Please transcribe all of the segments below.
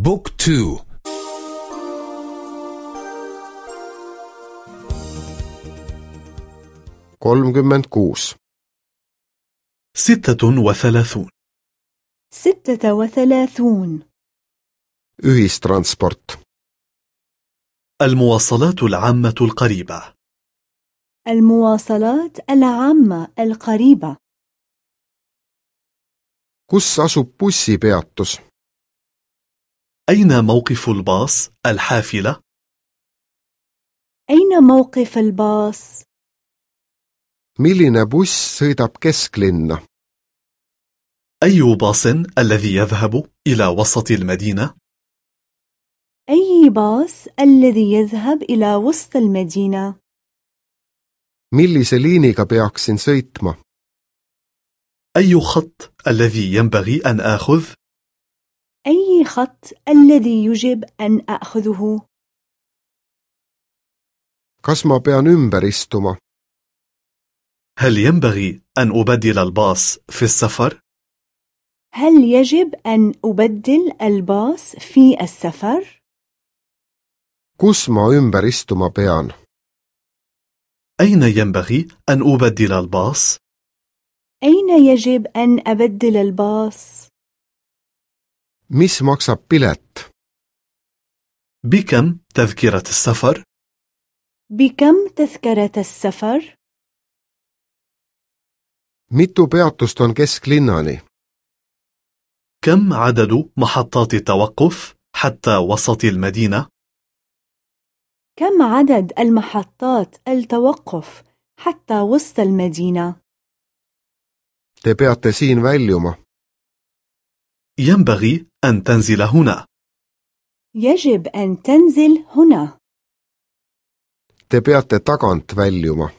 بوك تو. kolmkümmend kuus. ستة وثلاثون. ستة وثلاثون. Ühistransport. المواصلات العامة القريبة. المواصلات العامة القريبة. Kus asub bussipeatus? أين موقف الباص الحافلة؟ أين موقف الباص؟ milline buss sõidab kesklinna أي باص الذي يذهب إلى وسط المدينة؟ أي باص الذي يذهب إلى وسط المدينة؟ millise liiniga peaksin sõitma أي خط الذي ينبغي أن آخذ؟ أي خط الذي يجب أن أخذه؟ kas ma pean ümber istuma هل ينبغي أن أبدل الباص في السفر؟ هل يجب أن أبدل الباص في السفر؟ kus ma ümber istuma pean أين ينبغي أن أبدل الباص؟ أين يجب أن أبدل الباص؟ Mis maksab pilet بكم تذكرة السفر؟ بكم تذكرة السفر؟ mitu peatust on kesklinnani كم عدد محطات التوقف حتى وسط المدينة؟ كم عدد المحطات التوقف حتى وسط المدينة؟ te peate siin väljuma ينبغي أن تنزل هنا. يجب أن تنزل هنا. Te peate tagant väljuma.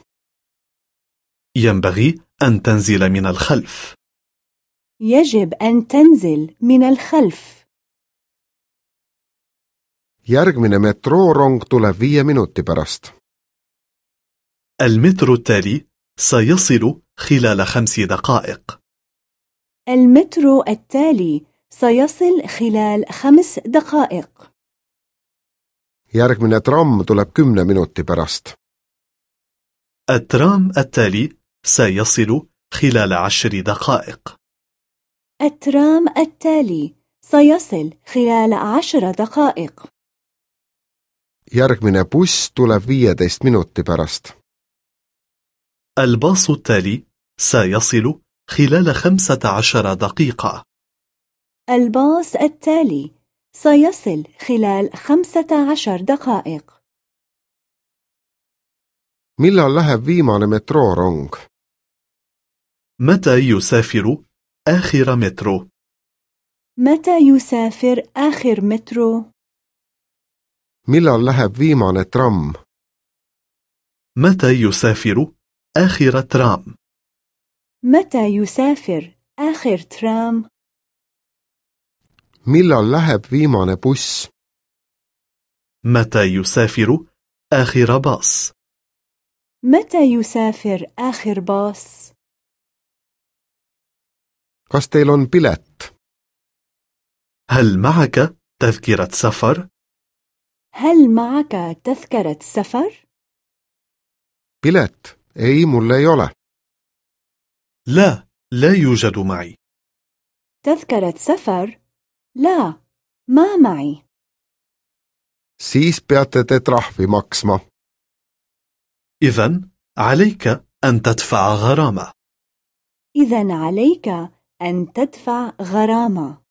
ينبغي أن تنزل من الخلف. يجب أن تنزل من الخلف. Järgmine metroorong tuleb viie minuti pärast. المترو التالي سيصل خلال خمس دقائق. المترو التالي سيصل خلال خمس دقائق. järgmine tramm tuleb kümne minuti pärast الترام التالي سيصل خلال عشر دقائق. الترام التالي سيصل خلال عشر دقائق. järgmine buss tuleb viieteist minuti pärast الباص التالي سيصل خلال خمسة عشر دقيقة. الباص التالي سيصل خلال خمسة عشر دقائق millal läheb viimane metroorong متى يسافر آخر مترو؟ متى يسافر آخر مترو؟ millal läheb viimane tramm متى يسافر آخر ترام؟ متى يسافر آخر ترام؟ Millal läheb viimane buss متى يسافر آخر باص؟ متى يسافر آخر باص؟ kas teil on pilet هل معك تذكرة سفر؟ هل معك تذكرة سفر؟ pilet ei mul ei ole لا لا يوجد معي تذكرة سفر؟ لا، ما معي. siis peate te trahvi maksma إذن عليك أن تدفع غرامة إذا عليك أن تدفع غرامة.